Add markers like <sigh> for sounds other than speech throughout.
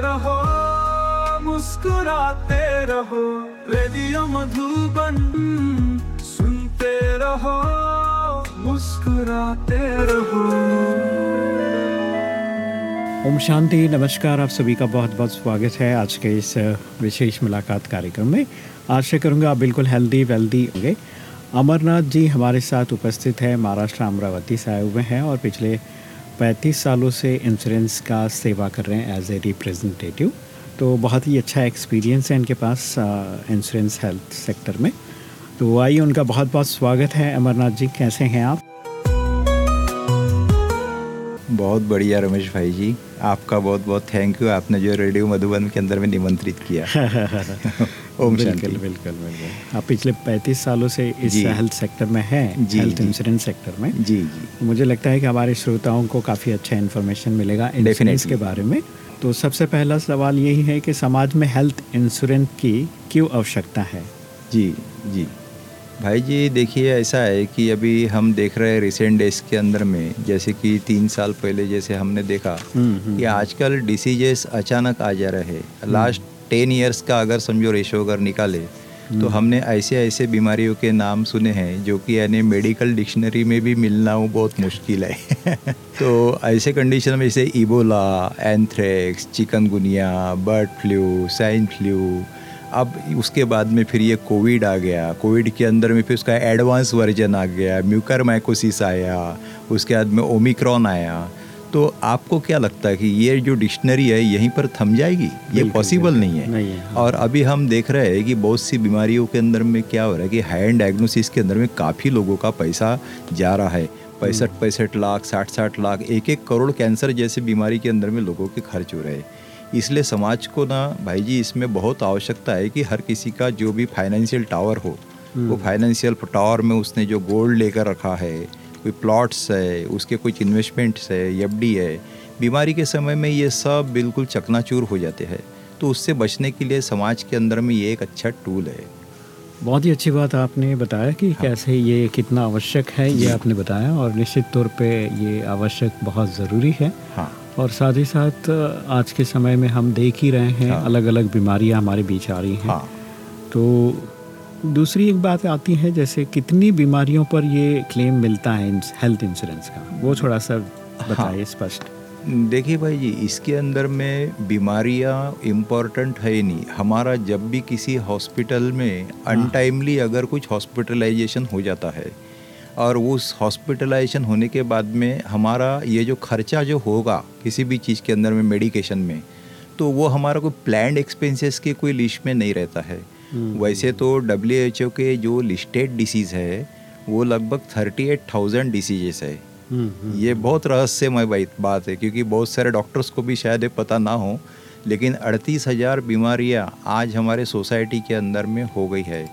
रहो, मुस्कुराते रहो, रेडियो मधुबन सुनते रहो, मुस्कुराते रहो। ओम शांति, नमस्कार, आप सभी का बहुत बहुत स्वागत है आज के इस विशेष मुलाकात कार्यक्रम में। आशा करूँगा आप बिल्कुल हेल्दी वेल्दी होंगे। अमरनाथ जी हमारे साथ उपस्थित है, महाराष्ट्र अमरावती से आए हुए हैं और पिछले 35 सालों से इंश्योरेंस का सेवा कर रहे हैं एज ए रिप्रेजेंटेटिव तो बहुत ही अच्छा एक्सपीरियंस है इनके पास इंश्योरेंस हेल्थ सेक्टर में। तो आइए उनका बहुत बहुत स्वागत है। अमरनाथ जी कैसे हैं आप? बहुत बढ़िया रमेश भाई जी। आपका बहुत बहुत थैंक यू आपने जो रेडियो मधुबन के अंदर में निमंत्रित किया। <laughs> ओम बिल्कुल बिल्कुल बिल्कुल। आप पिछले 35 सालों से इस हेल्थ सेक्टर में हैं हेल्थ इंश्योरेंस सेक्टर में। जी जी। मुझे लगता है कि हमारे श्रोताओं को काफ़ी अच्छा इन्फॉर्मेशन मिलेगा इंश्योरेंस के बारे में। तो सबसे पहला सवाल यही है कि समाज में हेल्थ इंश्योरेंस की क्यों आवश्यकता है? जी जी। भाई जी देखिए ऐसा है कि अभी हम देख रहे हैं रिसेंट डेज़ के अंदर में जैसे कि तीन साल पहले जैसे हमने देखा हम्म, हम्म, कि आजकल डिसीजेस अचानक आ जा रहे हैं। लास्ट टेन इयर्स का अगर समझो रेशो अगर निकाले तो हमने ऐसे ऐसे बीमारियों के नाम सुने हैं जो कि यानी मेडिकल डिक्शनरी में भी मिलना वो बहुत मुश्किल है। <laughs> तो ऐसे कंडीशन में जैसे Ebola anthrax chikungunya bird flu swine flu अब उसके बाद में फिर ये कोविड आ गया। कोविड के अंदर में फिर उसका एडवांस वर्जन आ गया म्यूकर माइकोसिस आया उसके बाद में ओमिक्रॉन आया। तो आपको क्या लगता है कि ये जो डिक्शनरी है यहीं पर थम जाएगी ये पॉसिबल नहीं है नहीं है, हाँ। और अभी हम देख रहे हैं कि बहुत सी बीमारियों के अंदर में क्या हो रहा है कि हैंड डायग्नोसिस के अंदर में काफ़ी लोगों का पैसा जा रहा है पैंसठ हम्म। पैंसठ लाख साठ साठ लाख एक एक करोड़ कैंसर जैसे बीमारी के अंदर में लोगों के खर्च हो रहे हैं इसलिए समाज को ना भाई जी इसमें बहुत आवश्यकता है कि हर किसी का जो भी फाइनेंशियल टावर हो हम्म। वो फाइनेंशियल टावर में उसने जो गोल्ड लेकर रखा है कोई प्लॉट्स है उसके कुछ इन्वेस्टमेंट्स है एफ़ है बीमारी के समय में ये सब बिल्कुल चकनाचूर हो जाते हैं। तो उससे बचने के लिए समाज के अंदर में ये एक अच्छा टूल है। बहुत ही अच्छी बात आपने बताया कि हाँ। कैसे ये कितना आवश्यक है ये आपने बताया और निश्चित तौर पे ये आवश्यक बहुत ज़रूरी है। हाँ। और साथ ही साथ आज के समय में हम देख ही रहे हैं हाँ। अलग अलग बीमारियाँ हमारे बीच आ रही हैं। हाँ। तो दूसरी एक बात आती है जैसे कितनी बीमारियों पर ये क्लेम मिलता है इंस- हेल्थ इंश्योरेंस का? वो थोड़ा सा बताइए स्पष्ट। देखिए भाई जी इसके अंदर में बीमारियाँ इंपॉर्टेंट है ही नहीं। हमारा जब भी किसी हॉस्पिटल में अनटाइमली अगर कुछ हॉस्पिटलाइजेशन हो जाता है और उस हॉस्पिटलाइजेशन होने के बाद में हमारा ये जो खर्चा जो होगा किसी भी चीज़ के अंदर में मेडिकेशन में तो वो हमारा कोई प्लान्ड एक्सपेंसेस के कोई लिस्ट में नहीं रहता है। वैसे तो डब्ल्यूएचओ के जो लिस्टेड डिसीज़ है वो लगभग थर्टी एट थाउज़ेंड डिसीजेस है ये बहुत रहस्यमय बात- बात है क्योंकि बहुत सारे डॉक्टर्स को भी शायद ये पता ना हो लेकिन अड़तीस हज़ार बीमारियाँ आज हमारे सोसाइटी के अंदर में हो गई है।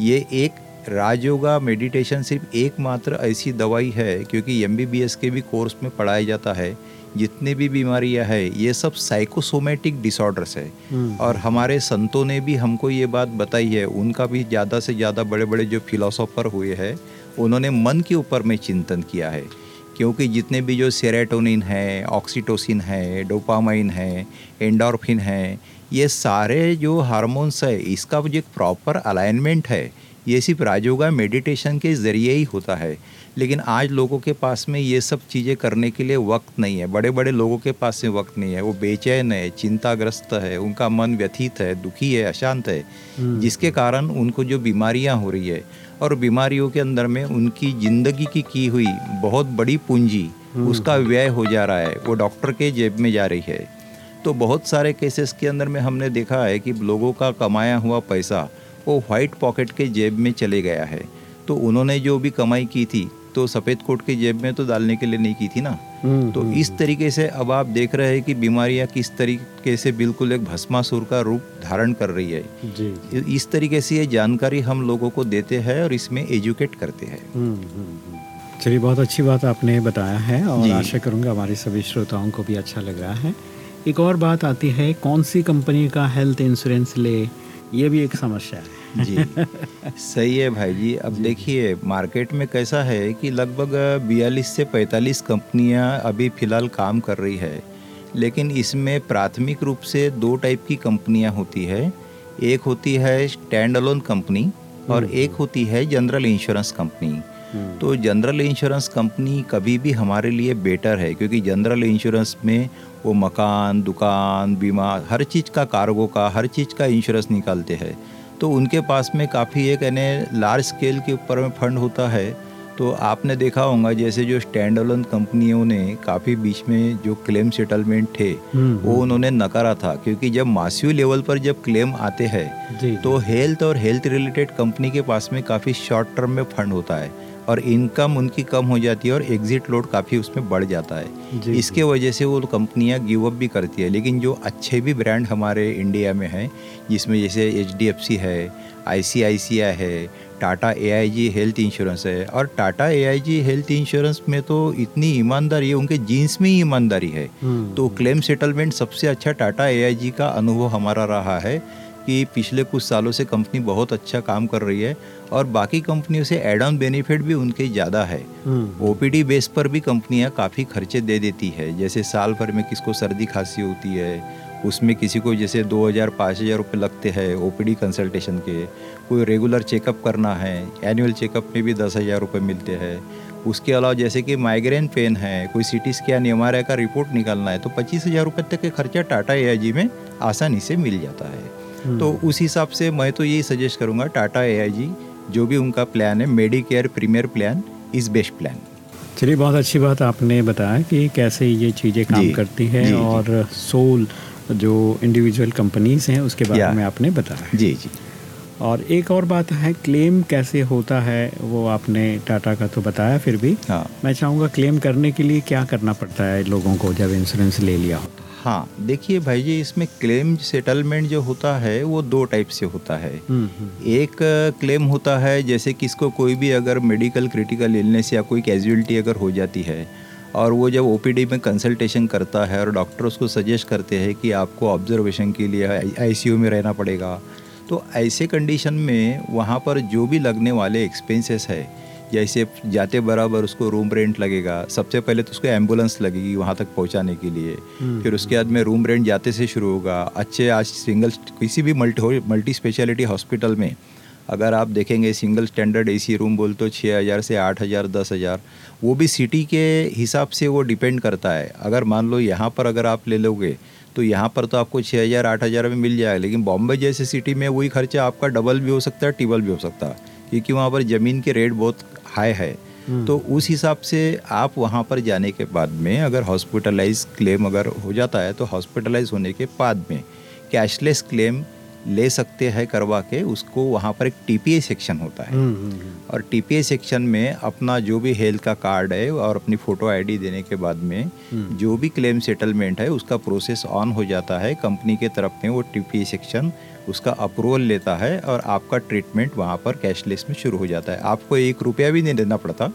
ये एक राजयोगा मेडिटेशन सिर्फ़ एकमात्र ऐसी दवाई है क्योंकि एमबीबीएस के भी कोर्स में पढ़ाया जाता है। जितने भी बीमारियाँ है ये सब साइकोसोमेटिक डिसऑर्डर्स है। और हमारे संतों ने भी हमको ये बात बताई है उनका भी ज़्यादा से ज़्यादा बड़े बड़े जो फिलोसोफर हुए हैं उन्होंने मन के ऊपर में चिंतन किया है। क्योंकि जितने भी जो सेरेटोनिन है ऑक्सीटोसिन है डोपामाइन है एंडोरफिन है ये सारे जो हार्मोन्स है इसका जो एक प्रॉपर अलाइनमेंट है। ये सिर्फ़ राजयोगा मेडिटेशन के ज़रिए ही होता है। लेकिन आज लोगों के पास में ये सब चीज़ें करने के लिए वक्त नहीं है। बड़े बड़े लोगों के पास में वक्त नहीं है। वो बेचैन है चिंताग्रस्त है उनका मन व्यथित है दुखी है अशांत है। जिसके कारण उनको जो बीमारियाँ हो रही है और बीमारियों के अंदर में उनकी ज़िंदगी की की हुई बहुत बड़ी पूंजी उसका व्यय हो जा रहा है। वो डॉक्टर के जेब में जा रही है। तो बहुत सारे केसेस के अंदर में हमने देखा है कि लोगों का कमाया हुआ पैसा वो वाइट पॉकेट के जेब में चले गया है। तो उन्होंने जो भी कमाई की थी तो सफ़ेद कोट की जेब में तो डालने के लिए नहीं की थी ना? हम्म, तो इस तरीके से अब आप देख रहे हैं कि बीमारियाँ किस तरीके से बिल्कुल एक भस्मासुर का रूप धारण कर रही है। जी। इस तरीके से ये जानकारी हम लोगों को देते हैं और इसमें एजुकेट करते हैं। हम्म, हम्म, हम्म। चलिए बहुत अच्छी बात आपने बताया है और आशा करूँगा हमारे सभी श्रोताओं को भी अच्छा लग रहा है। एक और बात आती है कौन सी कंपनी का हेल्थ इंश्योरेंस ले ये भी एक समस्या है। जी। <laughs> सही है भाई जी। अब देखिए मार्केट में कैसा है कि लगभग बयालीस से 45 कंपनियाँ अभी फ़िलहाल काम कर रही है। लेकिन इसमें प्राथमिक रूप से दो टाइप की कंपनियाँ होती है। एक होती है स्टैंड अलोन कंपनी और एक होती है जनरल इंश्योरेंस कंपनी। हम्म, तो जनरल इंश्योरेंस कंपनी कभी भी हमारे लिए बेटर है क्योंकि जनरल इंश्योरेंस में वो मकान दुकान बीमा हर चीज़ का कार्गो का हर चीज़ का इंश्योरेंस निकालते हैं। तो उनके पास में काफ़ी एक यानी लार्ज स्केल के ऊपर में फंड होता है। तो आपने देखा होगा जैसे जो स्टैंड अलोन कंपनियों ने काफ़ी बीच में जो क्लेम सेटलमेंट थे हम्म, वो उन्होंने नकारा था। क्योंकि जब मासिव लेवल पर जब क्लेम आते हैं तो हेल्थ और हेल्थ रिलेटेड कंपनी के पास में काफ़ी शॉर्ट टर्म में फंड होता है। और इनकम उनकी कम हो जाती है और एग्जिट लोड काफ़ी उसमें बढ़ जाता है। इसके वजह से वो कंपनियाँ गिव अप भी करती है लेकिन जो अच्छे भी ब्रांड हमारे इंडिया में हैं जिसमें जैसे HDFC है आईसीआईसीआई है टाटा ए हेल्थ इंश्योरेंस है और टाटा ए हेल्थ इंश्योरेंस में तो इतनी ईमानदारी है उनके जीन्स में ही ईमानदारी है। हम्म, तो क्लेम सेटलमेंट सबसे अच्छा टाटा ए का अनुभव हमारा रहा है। कि पिछले कुछ सालों से कंपनी बहुत अच्छा काम कर रही है और बाकी कंपनियों से एड ऑन बेनिफिट भी उनके ज़्यादा है। हम्म, ओपीडी बेस पर भी कंपनियाँ काफ़ी खर्चे दे देती है। जैसे साल भर में किसको सर्दी खांसी होती है उसमें किसी को जैसे 2000 5000 रुपये लगते हैं ओपीडी कंसल्टेशन के। कोई रेगुलर चेकअप करना है एनुअल चेकअप में भी दस हज़ार रुपये मिलते हैं। उसके अलावा जैसे कि माइग्रेन पेन है कोई सी टी स्कैन एमआरआई का रिपोर्ट निकालना है तो पच्चीस हज़ार रुपये तक के खर्चा टाटा ए में आसानी से मिल जाता है। हम्म, तो उस हिसाब से मैं तो यही सजेस्ट करूँगा टाटा एआईजी जो भी उनका प्लान है Medicare premier plan is best plan चलिए बहुत अच्छी बात आपने बताया कि कैसे ये चीज़ें काम करती हैं। और सोल जो इंडिविजुअल कंपनीज़ हैं उसके बारे में आपने बताया। जी जी। और एक और बात है क्लेम कैसे होता है वो आपने टाटा का तो बताया फिर भी। हाँ। मैं चाहूँगा क्लेम करने के लिए क्या करना पड़ता है लोगों को जब इंश्योरेंस ले लिया हो? तो हाँ देखिए भाई जी इसमें क्लेम सेटलमेंट जो होता है वो दो टाइप से होता है। हम्म, हम्म, एक क्लेम होता है जैसे कि इसको कोई भी अगर मेडिकल क्रिटिकल इलनेस या कोई कैजुअलिटी अगर हो जाती है और वो जब ओपीडी में कंसल्टेशन करता है और डॉक्टर उसको सजेस्ट करते हैं कि आपको ऑब्जर्वेशन के लिए आईसीयू में रहना पड़ेगा तो ऐसे कंडीशन में वहाँ पर जो भी लगने वाले एक्सपेंसेस है जैसे जाते बराबर उसको रूम रेंट लगेगा सबसे पहले तो उसको एंबुलेंस लगेगी वहाँ तक पहुँचाने के लिए। हम्म, फिर उसके बाद में रूम रेंट जाते से शुरू होगा। अच्छे आज सिंगल किसी भी मल्टी मल्टी स्पेशलिटी हॉस्पिटल में अगर आप देखेंगे सिंगल स्टैंडर्ड एसी रूम बोल तो छः हज़ार से आठ हज़ार दस हज़ार वो भी सिटी के हिसाब से वो डिपेंड करता है। अगर मान लो यहाँ पर अगर आप ले लोगे तो यहाँ पर तो आपको छः हज़ार आठ हज़ार में मिल जाएगा लेकिन बॉम्बे जैसे सिटी में वही खर्चा आपका डबल भी हो सकता है ट्रिबल भी हो सकता। है क्योंकि वहाँ पर ज़मीन के रेट बहुत हाई है। तो उस हिसाब से आप वहाँ पर जाने के बाद में अगर हॉस्पिटलाइज क्लेम अगर हो जाता है तो हॉस्पिटलाइज होने के बाद में कैशलेस क्लेम ले सकते हैं करवा के उसको वहाँ पर एक टीपीए सेक्शन होता है। हम्म, हम्म, हम्म, और टीपीए सेक्शन में अपना जो भी हेल्थ का कार्ड है और अपनी फ़ोटो आईडी देने के बाद में हम्म। जो भी क्लेम सेटलमेंट है उसका प्रोसेस ऑन हो जाता है। कंपनी के तरफ़ में वो टीपीए सेक्शन उसका अप्रूवल लेता है और आपका ट्रीटमेंट वहाँ पर कैशलेस में शुरू हो जाता है। आपको एक रुपया भी नहीं देना पड़ता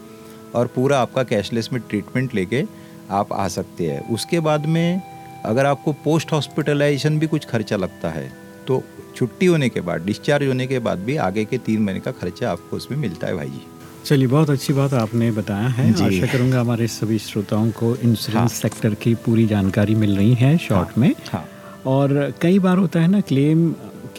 और पूरा आपका कैशलेस में ट्रीटमेंट लेके आप आ सकते हैं। उसके बाद में अगर आपको पोस्ट हॉस्पिटलाइजेशन भी कुछ खर्चा लगता है तो छुट्टी होने के बाद डिस्चार्ज होने के बाद भी आगे के तीन महीने का खर्चा आपको उसमें मिलता है भाई जी चलिए बहुत अच्छी बात आपने बताया है। आशा करूँगा हमारे सभी श्रोताओं को इंश्योरेंस सेक्टर की पूरी जानकारी मिल रही है शॉर्ट में। हाँ। और कई बार होता है ना क्लेम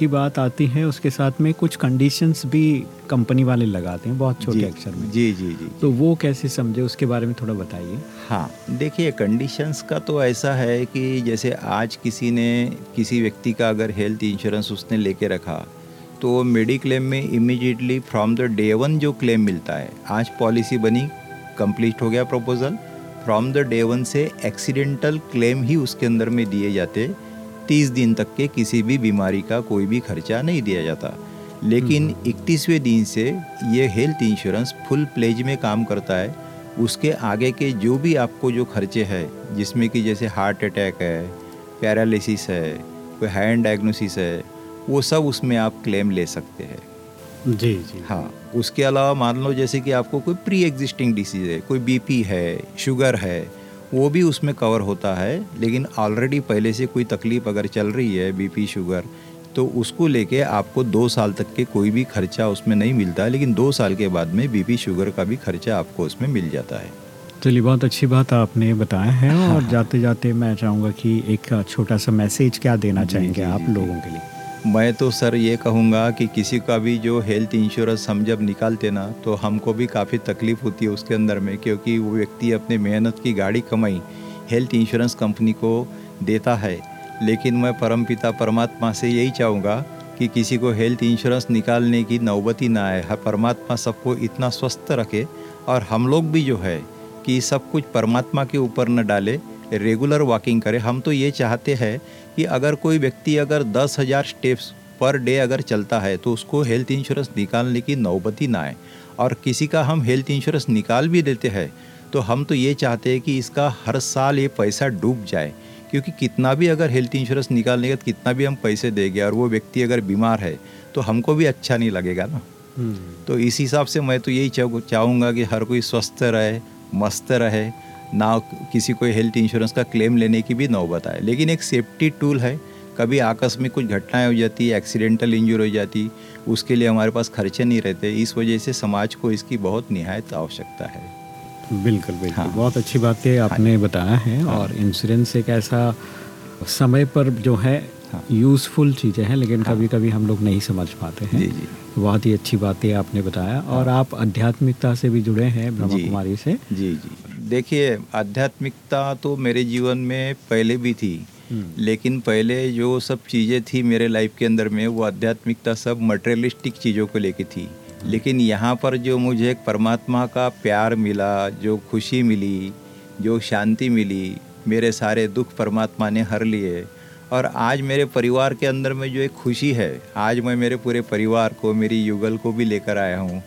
की बात आती है उसके साथ में कुछ कंडीशंस भी कंपनी वाले लगाते हैं बहुत छोटे अक्षर में। जी जी जी तो वो कैसे समझे उसके बारे में थोड़ा बताइए। हाँ देखिए कंडीशंस का तो ऐसा है कि जैसे आज किसी ने किसी व्यक्ति का अगर हेल्थ इंश्योरेंस उसने लेके रखा तो मेडिक्लेम में immediately from the day one जो क्लेम मिलता है आज पॉलिसी बनी कंप्लीट हो गया proposal from the day one से एक्सीडेंटल क्लेम ही उसके अंदर में दिए जाते तीस दिन तक के किसी भी बीमारी का कोई भी खर्चा नहीं दिया जाता। लेकिन इकतीसवें दिन से ये हेल्थ इंश्योरेंस फुल प्लेज में काम करता है। उसके आगे के जो भी आपको जो खर्चे हैं जिसमें कि जैसे हार्ट अटैक है पैरालिसिस है कोई हैंड डायग्नोसिस है वो सब उसमें आप क्लेम ले सकते हैं। जी जी। हाँ उसके अलावा मान लो जैसे कि आपको कोई प्री एग्जिस्टिंग डिसीज़ है कोई बीपी है शुगर है वो भी उसमें कवर होता है लेकिन ऑलरेडी पहले से कोई तकलीफ़ अगर चल रही है बीपी शुगर तो उसको लेके आपको दो साल तक के कोई भी खर्चा उसमें नहीं मिलता है लेकिन दो साल के बाद में बीपी शुगर का भी खर्चा आपको उसमें मिल जाता है। चलिए बहुत अच्छी बात आपने बताया है हाँ, और हाँ। जाते जाते मैं चाहूँगा कि एक छोटा सा मैसेज क्या देना चाहेंगे आप लोगों के लिए? मैं तो सर ये कहूँगा कि किसी का भी जो हेल्थ इंश्योरेंस हम जब निकालते ना तो हमको भी काफ़ी तकलीफ़ होती है उसके अंदर में, क्योंकि वो व्यक्ति अपने मेहनत की गाड़ी कमाई हेल्थ इंश्योरेंस कंपनी को देता है। लेकिन मैं परमपिता परमात्मा से यही चाहूँगा कि किसी को हेल्थ इंश्योरेंस निकालने की नौबत ही ना आए। हर परमात्मा सबको इतना स्वस्थ रखे और हम लोग भी जो है कि सब कुछ परमात्मा के ऊपर न डाले रेगुलर वॉकिंग करें। हम तो ये चाहते हैं कि अगर कोई व्यक्ति अगर दस हज़ार स्टेप्स पर डे अगर चलता है तो उसको हेल्थ इंश्योरेंस निकालने की नौबत ही ना आए। और किसी का हम हेल्थ इंश्योरेंस निकाल भी देते हैं तो हम तो ये चाहते हैं कि इसका हर साल ये पैसा डूब जाए। क्योंकि कितना भी अगर हेल्थ इंश्योरेंस निकालने का कितना भी हम पैसे देंगे और वो व्यक्ति अगर बीमार है तो हमको भी अच्छा नहीं लगेगा ना। तो इस हिसाब से मैं तो यही चाहूँगा कि हर कोई स्वस्थ रहे मस्त रहे ना किसी को हेल्थ इंश्योरेंस का क्लेम लेने की भी नौबत आए लेकिन एक सेफ्टी टूल है। कभी आकस्मिक कुछ घटनाएँ हो जाती एक्सीडेंटल इंजर हो जाती उसके लिए हमारे पास खर्चे नहीं रहते। इस वजह से समाज को इसकी बहुत निहायत आवश्यकता है। बिल्कुल बिल्कुल। हाँ। बहुत अच्छी बातें आपने हाँ। बताया है हाँ। और इंश्योरेंस एक ऐसा समय पर जो है हाँ। यूज़फुल चीज़ें हैं लेकिन हाँ। कभी कभी हम लोग नहीं समझ पाते हैं। जी जी। बहुत ही अच्छी बातें आपने बताया और आप आध्यात्मिकता से भी जुड़े हैं ब्रह्मा कुमारी से। जी जी। देखिए आध्यात्मिकता तो मेरे जीवन में पहले भी थी। हम्म। लेकिन पहले जो सब चीज़ें थी मेरे लाइफ के अंदर में वो आध्यात्मिकता सब मटेरियलिस्टिक चीज़ों को लेके थी। लेकिन यहाँ पर जो मुझे एक परमात्मा का प्यार मिला जो खुशी मिली जो शांति मिली मेरे सारे दुख परमात्मा ने हर लिए। और आज मेरे परिवार के अंदर में जो एक खुशी है आज मैं मेरे पूरे परिवार को मेरी युगल को भी लेकर आया हूँ।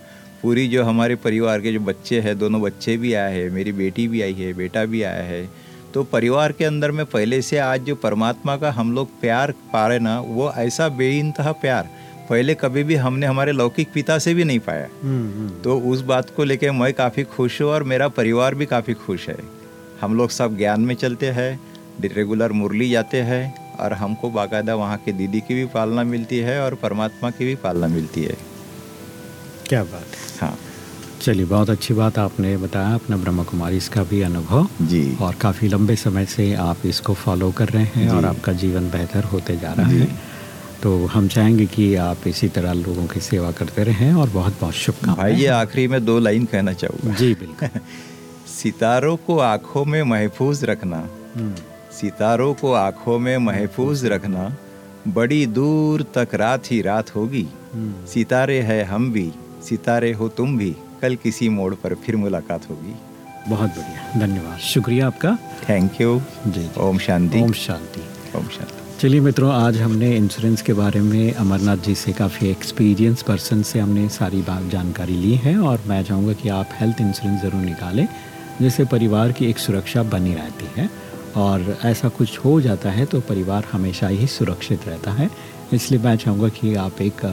पूरी जो हमारे परिवार के जो बच्चे हैं दोनों बच्चे भी आए हैं मेरी बेटी भी आई है बेटा भी आया है। तो परिवार के अंदर में पहले से आज जो परमात्मा का हम लोग प्यार पा रहे ना वो ऐसा बेइंतहा प्यार पहले कभी भी हमने हमारे लौकिक पिता से भी नहीं पाया। हम्म, हम्म। तो उस बात को लेके मैं काफ़ी खुश हूँ और मेरा परिवार भी काफ़ी खुश है। हम लोग सब ज्ञान में चलते हैं रेगुलर मुरली जाते हैं और हमको बाकायदा वहाँ के दीदी की भी पालना मिलती है और परमात्मा की भी पालना मिलती है। क्या बात है। हाँ। चलिए बहुत अच्छी बात आपने बताया अपना ब्रह्मा कुमारी इसका भी अनुभव। जी। और काफ़ी लंबे समय से आप इसको फॉलो कर रहे हैं और आपका जीवन बेहतर होते जा रहा है। तो हम चाहेंगे कि आप इसी तरह लोगों की सेवा करते रहें और बहुत बहुत भाई ये आखिरी में दो लाइन कहना चाहूँगा। जी बिल्कुल। <laughs> सितारों को आँखों में महफूज रखना। हम्म, सितारों को आँखों में महफूज रखना। बड़ी दूर तक रात ही रात होगी। हम्म। सितारे हैं हम भी। सितारे हो तुम भी कल किसी मोड़ पर फिर मुलाकात होगी। बहुत बढ़िया धन्यवाद। शुक्रिया आपका। थैंक यू जी ओम शांति। ओम शांति। ओम शांति। चलिए मित्रों आज हमने इंश्योरेंस के बारे में अमरनाथ जी से काफ़ी एक्सपीरियंस पर्सन से हमने सारी बात जानकारी ली है और मैं चाहूँगा कि आप हेल्थ इंश्योरेंस ज़रूर निकालें जिससे परिवार की एक सुरक्षा बनी रहती है और ऐसा कुछ हो जाता है तो परिवार हमेशा ही सुरक्षित रहता है। इसलिए मैं चाहूँगा कि आप एक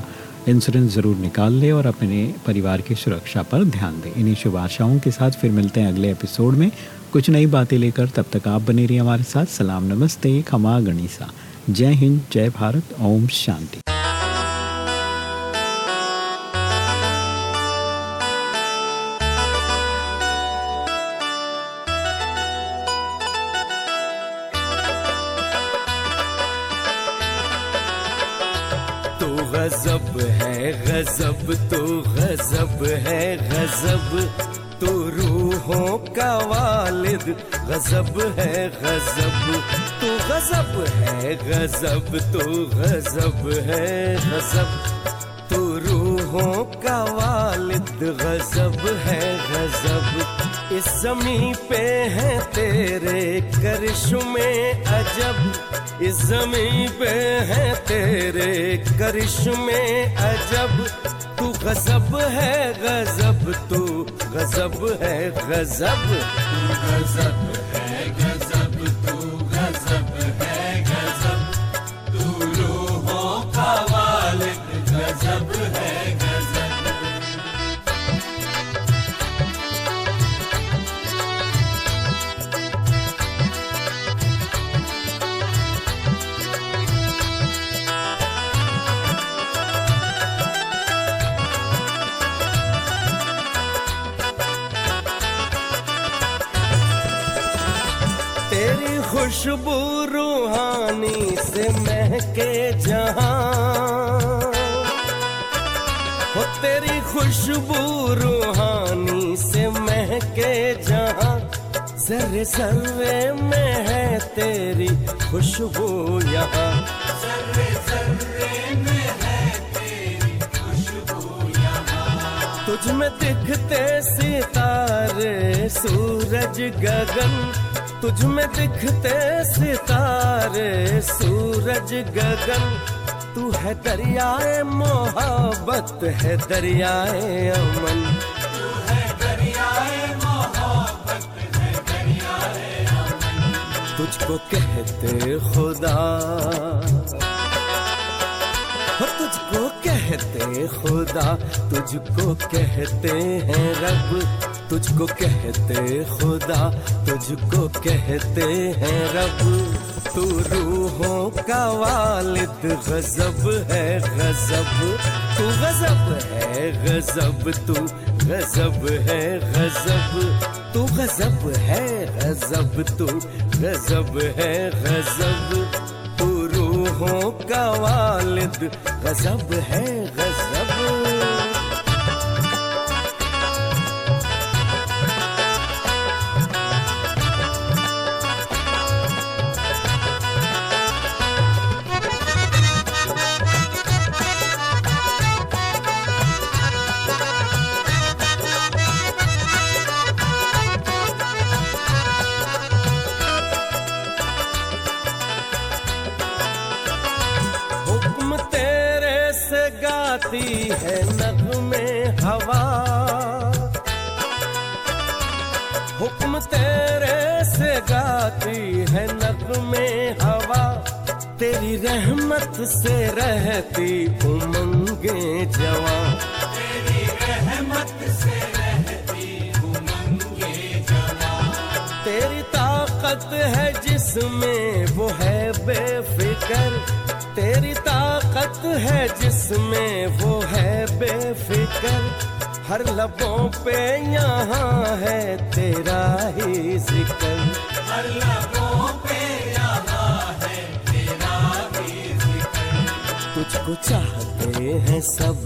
इंश्योरेंस ज़रूर निकाल लें और अपने परिवार की सुरक्षा पर ध्यान दें। इन्हीं शुभ आशाओं के साथ फिर मिलते हैं अगले एपिसोड में। कुछ नई बातें लेकर तब तक आप बने रहिए हमारे साथ। सलाम, नमस्ते, खमा, गणिसा। जय हिंद, जय भारत, ओम शांति। गजब है, गजब तो गजब है, गजब तो रूहों का वालिद। गजब है, गजब तो गजब है, गजब तो गजब है, गजब तो रूहों का वालिद। गजब है, गजब इस जमी पे है तेरे करिश्मे अजब। इस जमी पे है तेरे करिश्मे अजब। तू गजब है गजब, तू गजब है गजब। गजब है खुशबू रूहानी से महके जहाँ। हो तेरी खुशबू रूहानी से महके जहाँ। जर्रे सर्रे में है तेरी खुशबू यहाँ है तेरी खुशबू यहाँ। तुझ में दिखते सितारे, सूरज गगन तुझ में दिखते सितारे, सूरज गगन। तू है दरियाए मोहब्बत, है दरियाए अमन। तुझको कहते खुदा। तुझको कहते खुदा, तुझको कहते हैं रब। तुझको कहते खुदा, तुझको कहते हैं रब। तू रूहों का वालिद, गजब है गजब। तू गजब है गजब, तू गजब है गजब। तू गजब है गजब, तू गजब है गजब। तू रूहों का वालिद, गजब है गजब। गाती है नगमे हवा। हुक्म तेरे से गाती है नगमे हवा। तेरी रहमत से रहती उमंगे जवा। तेरी रहमत से रहती उमंगे जवा। तेरी ताकत है जिसमें वो है बेफिकर। तेरी ताकत है जिसमें वो है बेफिक्र। हर लबों पे यहाँ है तेरा ही ज़िक्र। हर लबों पे यहाँ है तेरा ही ज़िक्र। तुझको चाहते हैं सब।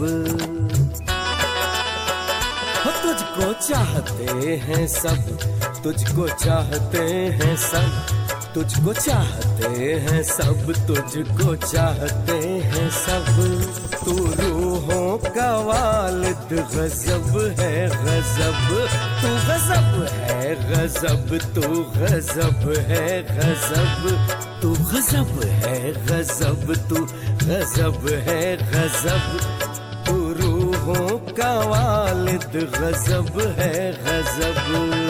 तुझको चाहते हैं सब। तुझको चाहते हैं सब। तुझको चाहते हैं सब, तुझको चाहते हैं सब। तू रूहों का वालिद, गजब है, गजब। तू गजब है, गजब। तू गजब है, गजब। तू गजब है, गजब। तू गजब है, गजब। तू रूहों का वालिद, गजब है, गजब।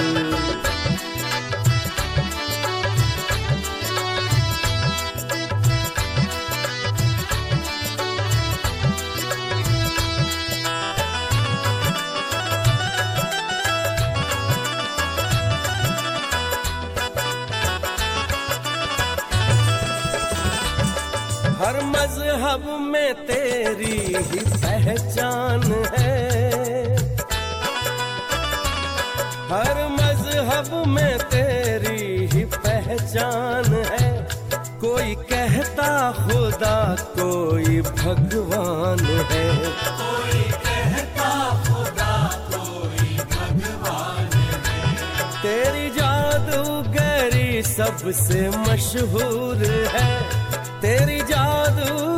ही पहचान है। हर मज़हब में तेरी ही पहचान है। कोई कहता खुदा कोई भगवान है। कोई कहता खुदा कोई भगवान है। तेरी जादूगरी सबसे मशहूर है। तेरी जादूगरी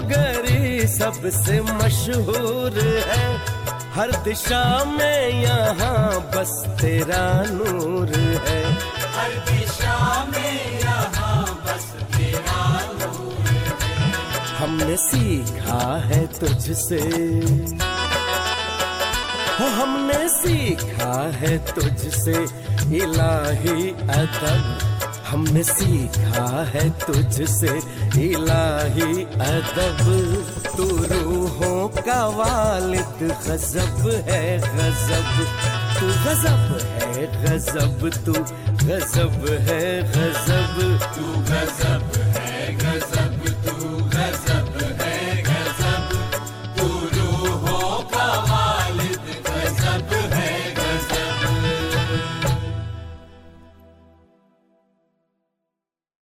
सबसे मशहूर है। हर दिशा में यहाँ बस तेरा नूर है। हर दिशा में यहाँ बस तेरा नूर है। हमने सीखा है तुझसे। हो हमने सीखा है तुझसे। इलाही अदब। हमने सीखा है तुझसे। इलाही अदब। तू रूहों का वालिद, गजब है, गजब। तू गजब है, गजब, तू गजब है, गजब। तू गजब